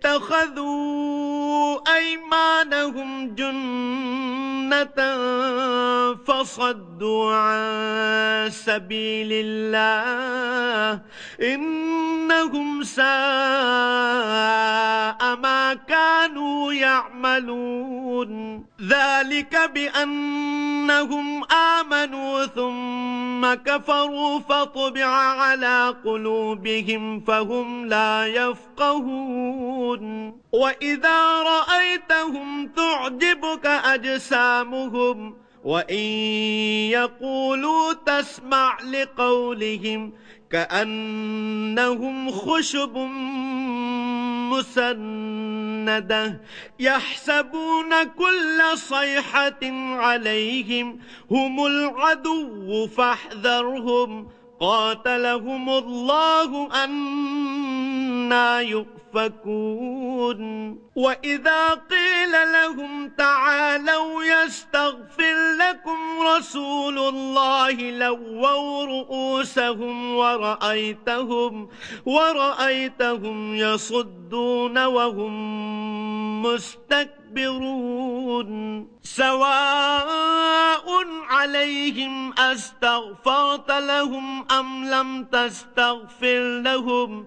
اتخذوا أيمانهم جنة فصدوا عن سبيل الله إنهم ساء ما كانوا يعملون. ذلك بأنهم آمنوا ثم كفروا فطبع على قلوبهم فهم لا يفقهون. وإذا رأيتهم تعجبك أجسامهم وإن يقولوا تسمع لقولهم كأنهم خشب مسندة يحسبون كل صيحة عليهم هم العدو فاحذرهم. قاتلهم الله أنا يؤفكون وإذا قيل لهم تعالوا يستغفر لكم رسول الله لووا رؤوسهم ورأيتهم ورأيتهم يصدون وهم مستكبرون. سواء عليهم أستغفرت لهم أم لم تستغفر لهم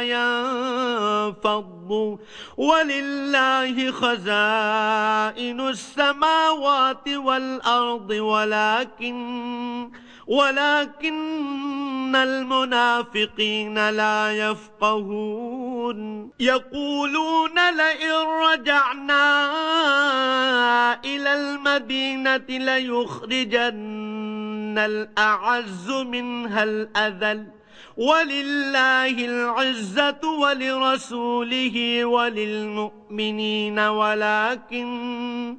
ينفضوا ولله خزائن السماوات والأرض ولكن ولكن المنافقين لا يفقهون. يقولون لئن رجعنا إلى المدينة ليخرجن الأعز منها الأذل. ولله العزة ولرسوله وللمؤمنين ولكن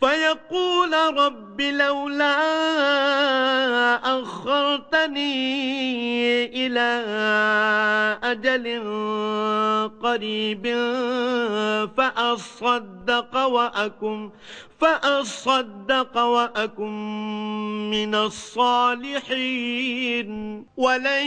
فيقول رب لولا أخرتني إلى أجل قريب فأصدق وأكن فأصدق وأكن من الصالحين ولن